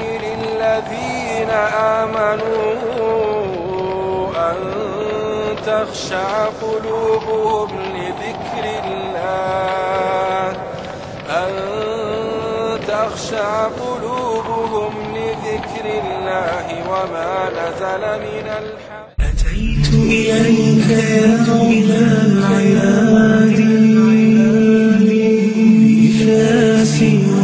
للذين آمنوا أن تخشع قلوبهم لذكر الله. أن تخشع قلوبهم لذكر الله وما نزل من الحق. أتيت إليك يا إله العباد بإفلاسي وذلي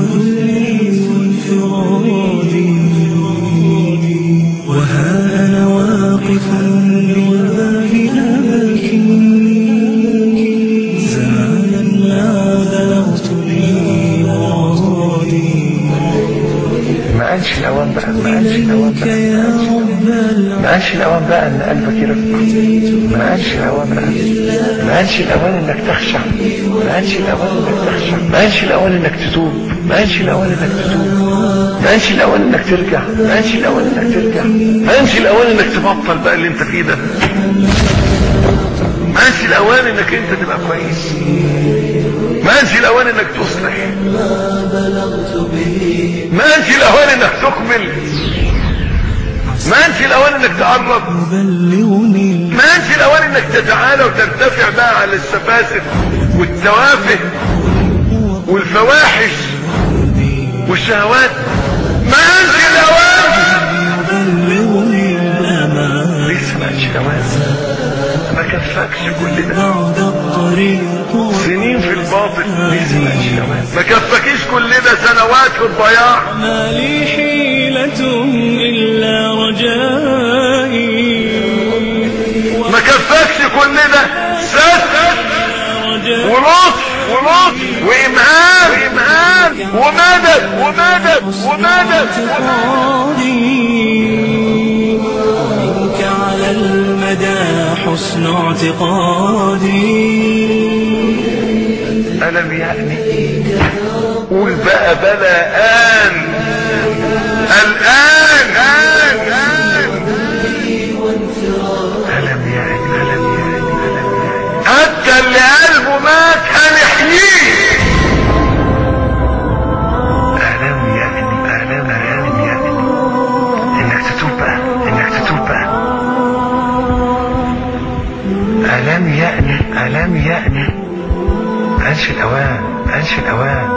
قالش الاوان بقى الأوان إليك بقى قالش الاوان بقى ان قلبك يرق ما قالش الأوان بقى ما قالش الأوان انك تخشع ما قالش الأوان إنك تخشع. ما قالش الأوان إنك تتوب. ما قالش الأوان إنك تتوب. ما قالش الاوان إنك ترجع ما قالش الاوان إنك ترجع ما قالش الاوان إنك تبطل بقى اللي أنت فيه ده. ما قالش الاوان إنك أنت تبقى كويس. ما قالش الاوان إنك تصلح. ما قالش الاوان إنك تكمل. ما قالش الاوان إنك تقرب. بلغني ما انش الاوان إنك تتعالى وترتفع بقى على السفاسف والتوافه والفواحش والشهوات. كفاكش كل ده سنين في الباطل ما انش الاوان ما كفاكيش كل ده. سنوات في الضياع ما لي حيلة إلا رجائي ما كفاكش كل ده. رجائي ولطف ولطف وإمهال على المدى حسن اعتقادي. ألم يعني قول بقى بلا آن؟ الآن آن آن. ألم يعني ألم يعني ألم يعني. اللي قلبه مات. أنشي الأوان أنشي الأوان.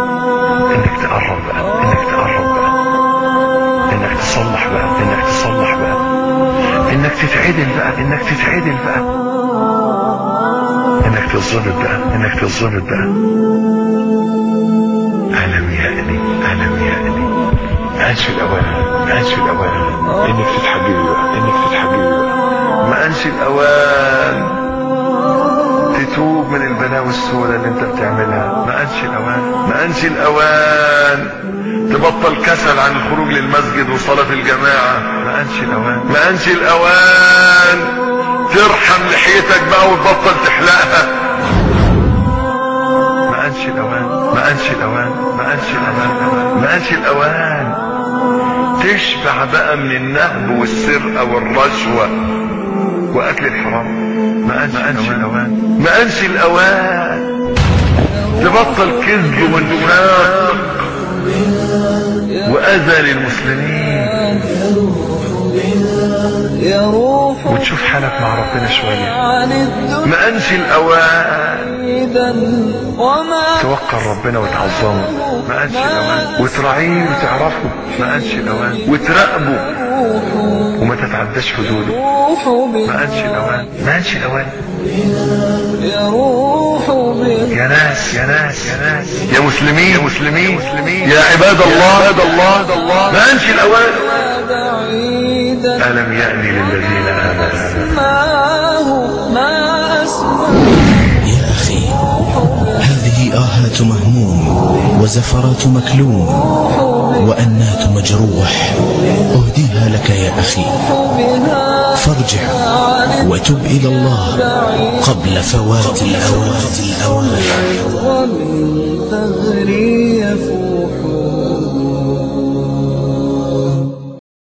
إنك تقرب بقى إنك تقرب بقى. إنك تصلح بقى إنك تصلح بقى. إنك تتعدل بقى إنك تتعدل بقى. إنك تتظبط بقى إنك تتظبط بقى. ألم يأني ألم يأني أنشي الأوان أنشي الأوان. إنك تتحجبي بقى إنك تتحجبي بقى. ما أنشي الأوان. البلاوي السوداء اللي انت بتعملها. ما انش الأوان. ما انش الأوان. تبطل كسل عن الخروج للمسجد وصلاة الجماعة. ما انش الأوان. ما انش الأوان. ترحم لحيتك بقى وتبطل تحلقها. ما انش الأوان. ما انش الأوان. ما انش الأوان. ما انش الأوان. تشبع بقى من النهب والسرقة والرشوة. وأكل الحرام. ما انش الأوان. ما انش الأوان. تبطل كذب ونفاق وأذى للمسلمين. وتشوف حالك مع ربنا الدنيا ما انش الأوان. توقر ربنا وتعظمه. ما انش الأوان. وتراعيه وتعرفه. ما انش الأوان. وتراقبه. حدوده يروح ما انش الأوان. ما انش الأوان. يروح بك يا ناس يا ناس يا ناس. يا مسلمين يا مسلمين. يا عباد الله. عباد الله. ما انش الأوان. بعيدا. ألم يأني للذين آمنوا؟ ما هو ما أسمع يا أخي هذه آهات مهموم وزفرات مكلوم وأنات مجروح. لك يا أخي. فارجع وتب إلى الله قبل فوات الأوان. ومن ثغري يفوح